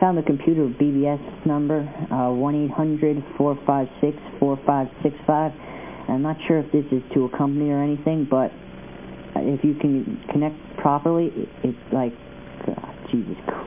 found the computer BBS number, uh, 1-800-456-4565. I'm not sure if this is to a company or anything, but if you can connect properly, it's like, uh, Jesus Christ.